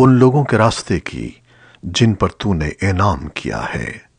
उन लोगों के रास्ते की जिन पर तूने इनाम किया है।